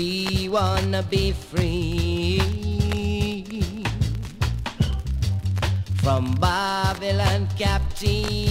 We wanna be free from Babylon captivity.